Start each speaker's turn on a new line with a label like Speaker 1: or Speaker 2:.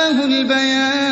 Speaker 1: له الْبَيَانَ.